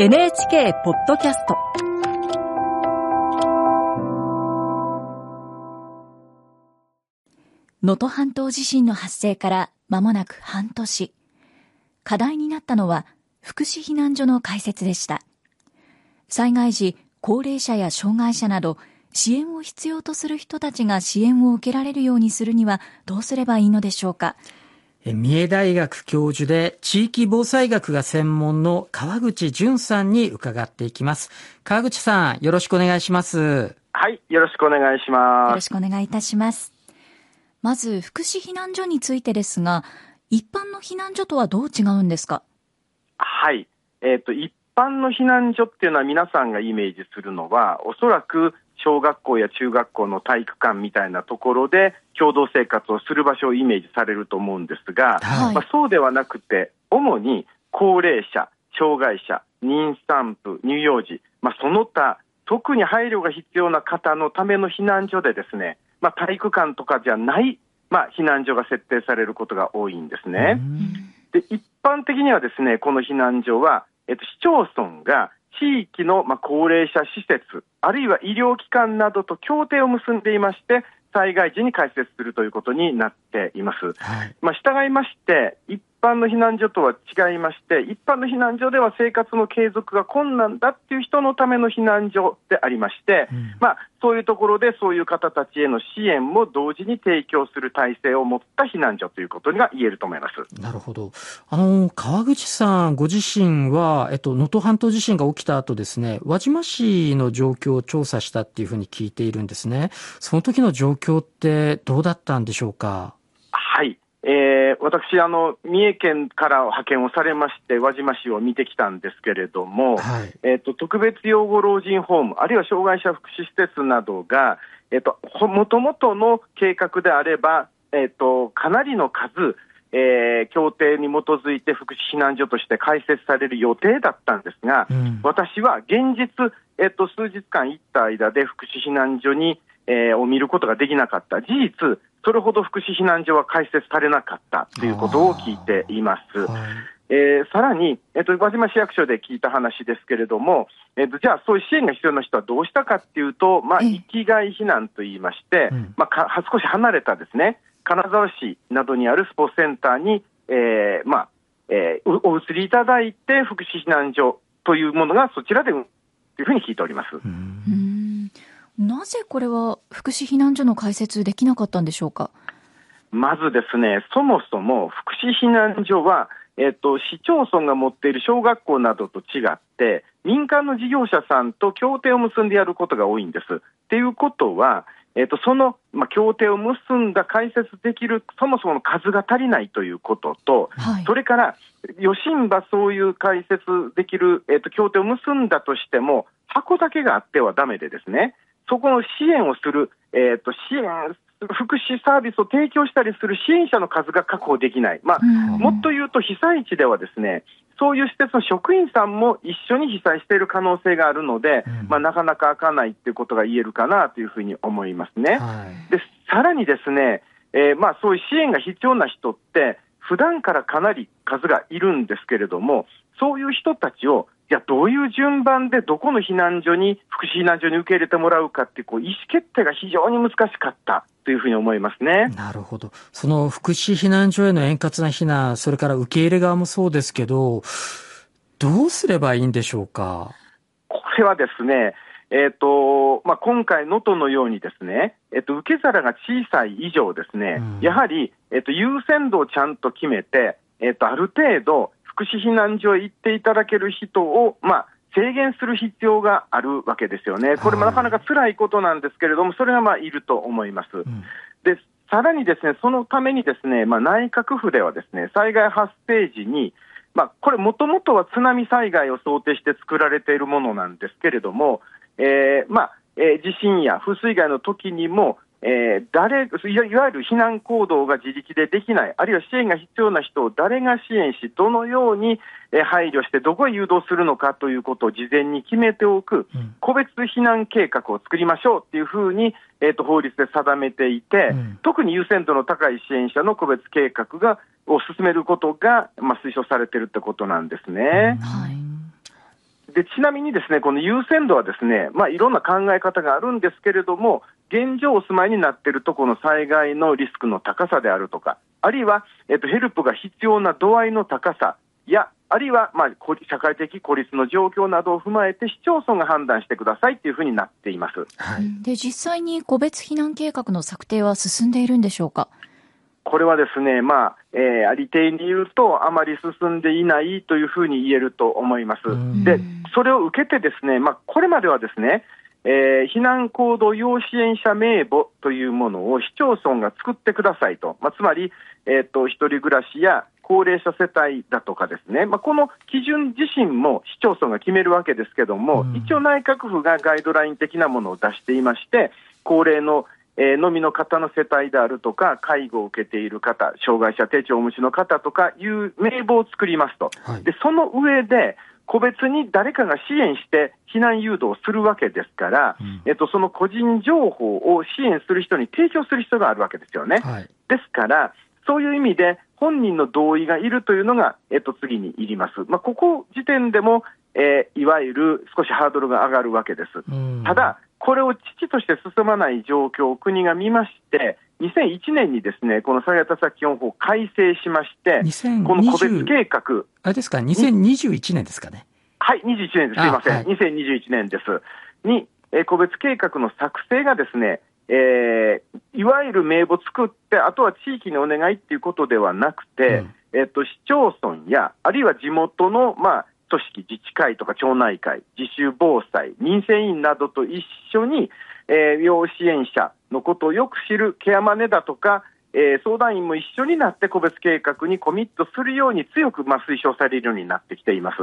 NHK ポッドキャスト。能登半島地震の発生から間もなく半年。課題になったのは福祉避難所の開設でした。災害時高齢者や障害者など支援を必要とする人たちが支援を受けられるようにするにはどうすればいいのでしょうか。三重大学教授で地域防災学が専門の川口淳さんに伺っていきます。川口さん、よろしくお願いします。はい、よろしくお願いします。よろしくお願いいたします。まず、福祉避難所についてですが、一般の避難所とはどう違うんですか？はい。えっ、ー、と、一般の避難所っていうのは皆さんがイメージするのは、おそらく小学校や中学校の体育館みたいなところで共同生活をする場所をイメージされると思うんですが、はい、まあ、そうではなくて、主に高齢者、障害者、妊産婦、乳幼児、まあ、その他、特に配慮が必要な方のための避難所でですね、まあ、体育館とかじゃない、まあ、避難所が設定されることが多いんですね。で一般的にはですね、この避難所は、えっと、市町村が地域の、まあ、高齢者施設、あるいは医療機関などと協定を結んでいまして、災害時に開設するということになっています。はい、まあ、従いまして、一般の避難所とは違いまして、一般の避難所では生活の継続が困難だっていう人のための避難所でありまして、うん、まあ、そういうところでそういう方たちへの支援も同時に提供する体制を持った避難所ということが言えると思います。なるほど。あの、川口さんご自身は、えっと、能登半島地震が起きた後ですね、輪島市の状況を調査したっていうふうに聞いているんですね。その時の状況ってどうだったんでしょうか？はい。えー、私あの、三重県から派遣をされまして、輪島市を見てきたんですけれども、はい、えーと、特別養護老人ホーム、あるいは障害者福祉施設などが、えーと、もともとの計画であれば、えーと、かなりの数、えー、協定に基づいて福祉避難所として開設される予定だったんですが、うん、私は現実、えー、と数日間行った間で福祉避難所に、えー、を見ることができなかった。事実、それほど福祉避難所は開設されなかったということを聞いています。えー、さらに、えっ、ー、と、宇島市役所で聞いた話ですけれども、えっ、ー、と、じゃあ、そういう支援が必要な人はどうしたかっていうと、まあ、生きがい避難といいまして、まあ、か、少し離れたですね、金沢市などにあるスポーツセンターに、えー、まあ、えー、お移りいただいて、福祉避難所というものがそちらで、というふうに聞いております。なぜこれは福祉避難所の開設できなかったんでしょうか？まずですね、そもそも福祉避難所は、えっと、市町村が持っている小学校などと違って、民間の事業者さんと協定を結んでやることが多いんです。っていうことは、えっと、その、まあ、協定を結んだ開設できる、そもそもの数が足りないということと、はい、それから、余震ばそういう開設できる、えっと、協定を結んだとしても、箱だけがあってはだめでですね、そこの支援をする、えーと、支援、福祉サービスを提供したりする支援者の数が確保できない、まあ、もっと言うと被災地ではですねそういう施設の職員さんも一緒に被災している可能性があるので、まあ、なかなか開かないということが言えるかなというふうに思いますね。はい、でさらにですね、えー、まあ、そういう支援が必要な人って、普段からかなり数がいるんですけれども、そういう人たちをじゃあどういう順番でどこの避難所に、福祉避難所に受け入れてもらうかってこう、意思決定が非常に難しかったというふうに思いますね。なるほど。その福祉避難所への円滑な避難、それから受け入れ側もそうですけど、どうすればいいんでしょうか？これはですね、えっ、ー、と、まあ、今回、能登のようにですね、えっ、ー、と、受け皿が小さい以上ですね、うん、やはり、えっ、ー、と、優先度をちゃんと決めて、えっ、と、ある程度、福祉避難所へ行っていただける人を、まあ、制限する必要があるわけですよね。これもなかなか辛いことなんですけれども、それがまあいると思います。うん、で、さらにですね、そのためにですね、まあ、内閣府ではですね、災害発生時に、まあ、これもともとは津波災害を想定して作られているものなんですけれども、えー、まあ、えー、地震や風水害の時にも、えー、誰いわゆる避難行動が自力でできない、あるいは支援が必要な人を誰が支援し、どのように配慮して、どこへ誘導するのかということを事前に決めておく、個別避難計画を作りましょうっていうふうに、えーと、法律で定めていて、うん、特に優先度の高い支援者の個別計画がを進めることが、まあ、推奨されているってことなんですね。うん。はい。でちなみにですねこの優先度はですね、まあ、いろんな考え方があるんですけれども、現状お住まいになっているところの災害のリスクの高さであるとか、あるいは、えっと、ヘルプが必要な度合いの高さや、あるいは、まあ、社会的孤立の状況などを踏まえて、市町村が判断してくださいというふうになっています、はい、で実際に個別避難計画の策定は進んでいるんでしょうか？これはですね、まあえー、ありていに言うと、あまり進んでいないというふうに言えると思います。で、それを受けてですね、まあ、これまではですね、えー、避難行動要支援者名簿というものを市町村が作ってくださいと、まあ、つまり、えーと、一人暮らしや高齢者世帯だとかですね、まあ、この基準自身も市町村が決めるわけですけども、一応内閣府がガイドライン的なものを出していまして、高齢のえー、のみの方の世帯であるとか、介護を受けている方、障害者手帳をお持ちの方とかいう名簿を作りますと、はい、でその上で、個別に誰かが支援して避難誘導するわけですから、うん、えっと、その個人情報を支援する人に提供する必要があるわけですよね。はい、ですから、そういう意味で、本人の同意がいるというのが、えっと、次にいります。まあ、ここ時点でも、えー、いわゆる少しハードルが上がるわけです。ただ、これを遅々として進まない状況を国が見まして、2001年にですね、この災害対策基本法を改正しまして、この個別計画。あれですか、2021年ですかね？はい、21年です。すみません。はい、2021年です。に、えー、個別計画の作成がですね、えー、いわゆる名簿作って、あとは地域にお願いっていうことではなくて、うん、えっと、市町村や、あるいは地元の、まあ、組織、自治会とか町内会、自主防災、民生委員などと一緒に、えー、要支援者のことをよく知るケアマネだとか、えー、相談員も一緒になって個別計画にコミットするように強く、まあ、推奨されるようになってきています。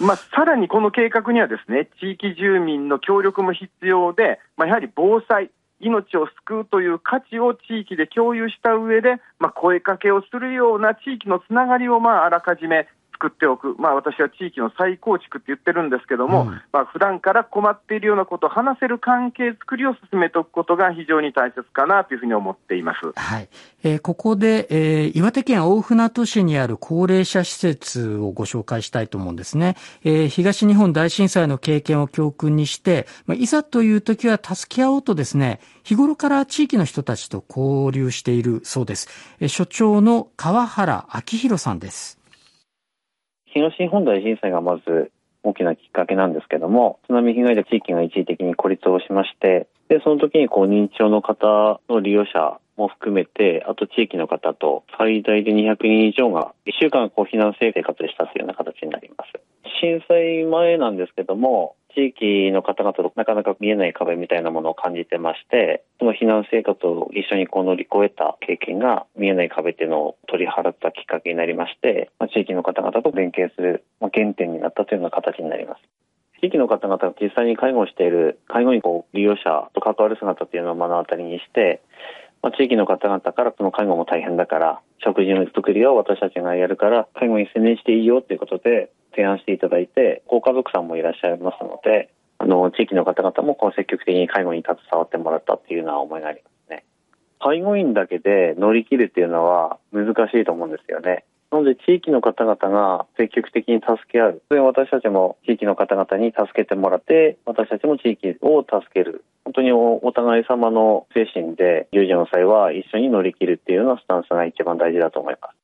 まあ、さらにこの計画にはですね、地域住民の協力も必要で、まあ、やはり防災、命を救うという価値を地域で共有した上で、まあ、声かけをするような地域のつながりをまああらかじめ作っておく、まあ、私は地域の再構築って言ってるんですけども、うん、まあ普段から困っているようなことを話せる関係作りを進めておくことが非常に大切かなというふうに思っています。はい。えー、ここで、えー、岩手県大船渡市にある高齢者施設をご紹介したいと思うんですね。えー、東日本大震災の経験を教訓にして、まあ、いざという時は助け合おうとですね、日頃から地域の人たちと交流しているそうです。えー、所長の川原明弘さんです。東日本大震災がまず大きなきっかけなんですけども、津波被害で地域が一時的に孤立をしまして、で、その時にこう認知症の方の利用者も含めて、あと地域の方と最大で200人以上が1週間こう避難生活でしたというような形になります。震災前なんですけども、地域の方々となかなか見えない壁みたいなものを感じてまして、その避難生活を一緒にこう乗り越えた経験が見えない壁っていうのを取り払ったきっかけになりまして、まあ、地域の方々と連携する、ま、原点になったというような形になります。地域の方々が実際に介護している介護員こう利用者と関わる姿っていうのを目の当たりにして、まあ、地域の方々からこの介護も大変だから食事の作りを私たちがやるから介護に専念していいよということで提案していただいてご家族さんもいらっしゃいますのであの地域の方々もこう積極的に介護に携わってもらったっていうような思いがありますね介護員だけで乗り切るっていうのは難しいと思うんですよねなので地域の方々が積極的に助け合う。それ私たちも地域の方々に助けてもらって、私たちも地域を助ける。本当にお互い様の精神で有事の際は一緒に乗り切るっていうようなスタンスが一番大事だと思います。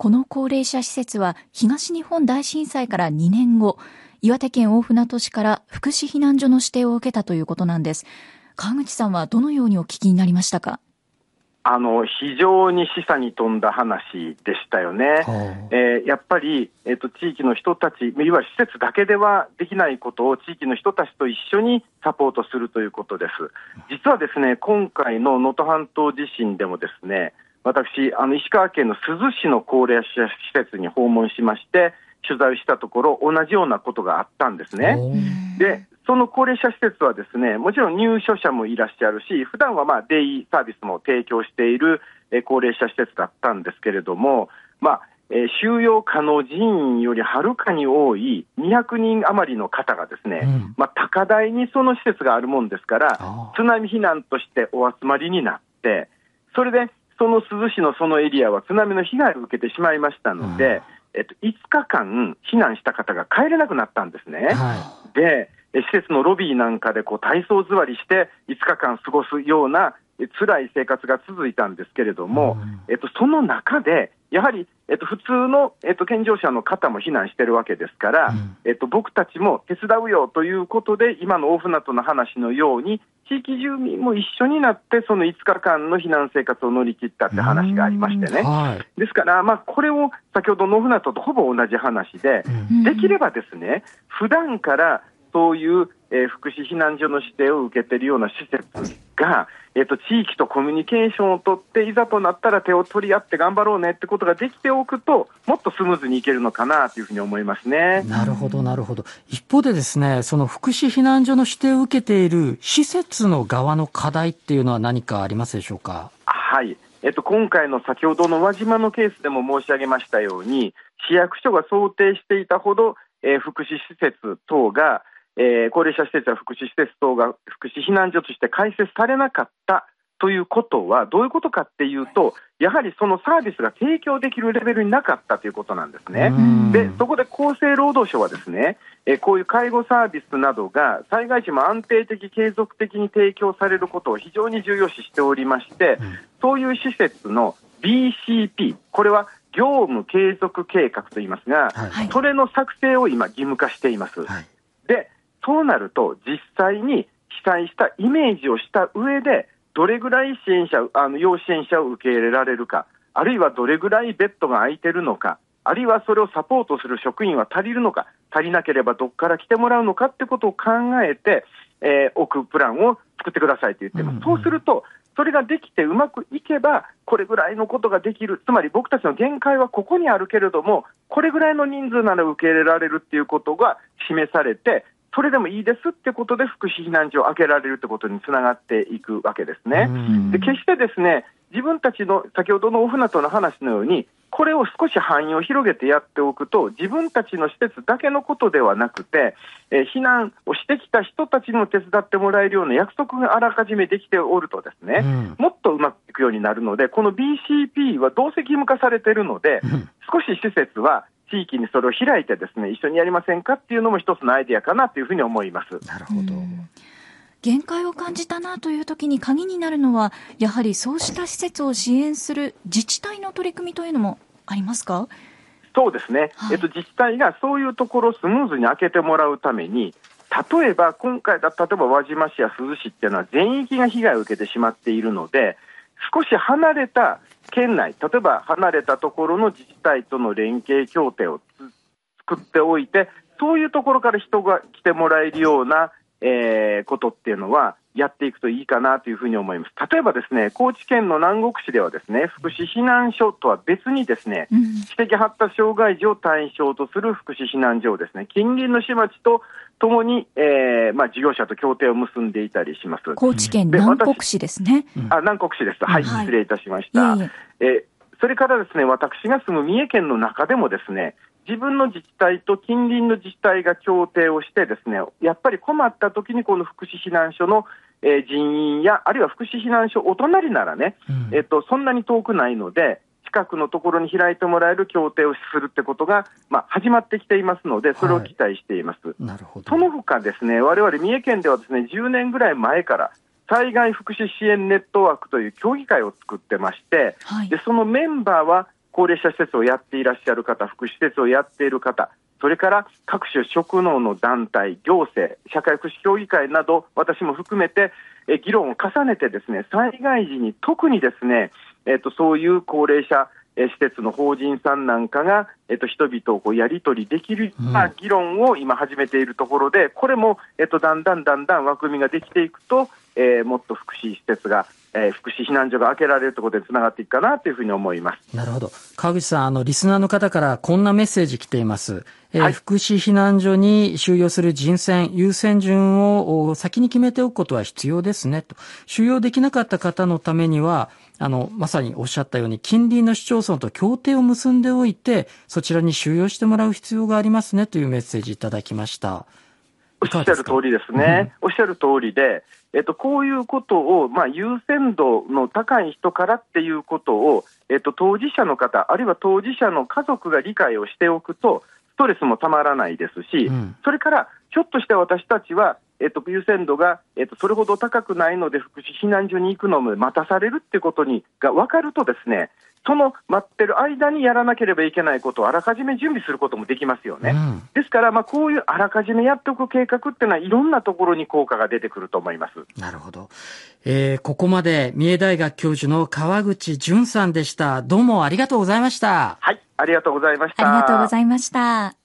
この高齢者施設は東日本大震災から2年後、岩手県大船渡市から福祉避難所の指定を受けたということなんです。川口さんはどのようにお聞きになりましたか？あの非常に示唆に富んだ話でしたよね、えー、やっぱり、えーと、地域の人たち、いわゆる施設だけではできないことを地域の人たちと一緒にサポートするということです。実はですね今回の能登半島地震でもですね私、あの石川県の珠洲市の高齢者施設に訪問しまして、取材したところ、同じようなことがあったんですね。で、その高齢者施設はですね、もちろん入所者もいらっしゃるし、普段はまあデイサービスも提供している高齢者施設だったんですけれども、まあ、え収容可能人員よりはるかに多い200人余りの方がですね、うん、まあ、高台にその施設があるもんですから、津波避難としてお集まりになって、それでその珠洲市のそのエリアは津波の被害を受けてしまいましたので、えっと、5日間避難した方が帰れなくなったんですね。はで、え施設のロビーなんかでこう体操座りして5日間過ごすようなえ辛い生活が続いたんですけれども、うん。えっと、その中で、やはり、えっと、普通の、えっと、健常者の方も避難してるわけですから、うんえっと、僕たちも手伝うよということで、今の大船渡の話のように、地域住民も一緒になって、その5日間の避難生活を乗り切ったって話がありましてね。はい。ですから、まあ、これを先ほどの大船渡とほぼ同じ話で、うんできればですね、普段からそういう、えー福祉避難所の指定を受けているような施設が、えっと地域とコミュニケーションを取って、いざとなったら手を取り合って頑張ろうねってことができておくと、もっとスムーズにいけるのかなというふうに思いますね。なるほど、なるほど。一方でですね、その福祉避難所の指定を受けている施設の側の課題っていうのは何かありますでしょうか？はい。えっと、今回の先ほどの輪島のケースでも申し上げましたように、市役所が想定していたほど、えー福祉施設等が、えー高齢者施設や福祉施設等が福祉避難所として開設されなかったということは、どういうことかっていうと、やはりそのサービスが提供できるレベルになかったということなんですね。うんで、そこで厚生労働省はですね、えーこういう介護サービスなどが災害時も安定的、継続的に提供されることを非常に重要視しておりまして、うんそういう施設の BCP、これは業務継続計画と言いますが、はい。はいそれの作成を今義務化しています。はい。で、そうなると実際に被災したイメージをした上で、どれぐらい支援者、あの要支援者を受け入れられるか、あるいはどれぐらいベッドが空いてるのか、あるいはそれをサポートする職員は足りるのか、足りなければどこから来てもらうのかってことを考えて、えー置くプランを作ってくださいと言ってます。うんうんそうすると、それができてうまくいけば、これぐらいのことができる、つまり僕たちの限界はここにあるけれども、これぐらいの人数なら受け入れられるっていうことが示されて、それでもいいですってことで福祉避難所を開けられるってことにつながっていくわけですね。うん。で決してですね自分たちの先ほどのオフナとの話のように、これを少し範囲を広げてやっておくと、自分たちの施設だけのことではなくて、えー避難をしてきた人たちにも手伝ってもらえるような約束があらかじめできておるとですね、うん。もっとうまくいくようになるので、この BCP はどうせ義務化されているので、うん。少し施設は地域にそれを開いてですね、一緒にやりませんかっていうのも一つのアイデアかなというふうに思います。なるほど。うん限界を感じたなという時に鍵になるのは、やはりそうした施設を支援する自治体の取り組みというのもありますか？そうですね、はいえっと、自治体がそういうところをスムーズに開けてもらうために、例えば今回だ、例えば輪島市や珠洲市っていうのは全域が被害を受けてしまっているので、少し離れた県内、例えば離れたところの自治体との連携協定を作っておいて、そういうところから人が来てもらえるような、えーことっていうのは、やっていくといいかなというふうに思います。例えばですね、高知県の南国市ではですね、福祉避難所とは別にですね、うん知的発達障害児を対象とする福祉避難所をですね、近隣の市町とともに、えーまあ、事業者と協定を結んでいたりします。高知県で南国市ですね。あ南国市です。はい、はい失礼いたしましいた。えいえ。えーそれからですね、私が住む三重県の中でもですね、自分の自治体と近隣の自治体が協定をしてですね、やっぱり困った時にこの福祉避難所の、えー人員や、あるいは福祉避難所お隣ならね、うんえっと、そんなに遠くないので、近くのところに開いてもらえる協定をするってことが、まあ、始まってきていますので、それを期待しています。なるほど。その他ですね、我々三重県ではですね、10年ぐらい前から、災害福祉支援ネットワークという協議会を作ってまして、はいで。そのメンバーは高齢者施設をやっていらっしゃる方、福祉施設をやっている方、それから各種職能の団体、行政、社会福祉協議会など、私も含めて、え議論を重ねてですね、災害時に特にですね、えっと、そういう高齢者え施設の法人さんなんかが、えっと、人々をこうやり取りできるような議論を今始めているところで、これも、えっと、だんだんだんだん枠組みができていくと、えーもっと福祉施設が、えー福祉避難所が開けられるということでつながっていくかなというふうに思います。なるほど。川口さん、あの、リスナーの方からこんなメッセージ来ています。えーはい福祉避難所に収容する人選、優先順をお先に決めておくことは必要ですね、と。収容できなかった方のためには、あの、まさにおっしゃったように、近隣の市町村と協定を結んでおいて、そちらに収容してもらう必要がありますね、というメッセージいただきました。おっしゃる通りですね。おっしゃる通りで、えっと、こういうことを、まあ、優先度の高い人からっていうことを、えっと、当事者の方、あるいは当事者の家族が理解をしておくと、ストレスもたまらないですし、うん、それから、ひょっとして私たちは、えっと、優先度が、えっと、それほど高くないので、福祉避難所に行くのも待たされるっていうことにが分かるとですね、その待ってる間にやらなければいけないことをあらかじめ準備することもできますよね。うん、ですから、まあ、こういうあらかじめやっておく計画っていうのは、いろんなところに効果が出てくると思います。なるほど。えー、ここまで三重大学教授の川口淳さんでした。どうもありがとうございました。はい、ありがとうございました。ありがとうございました。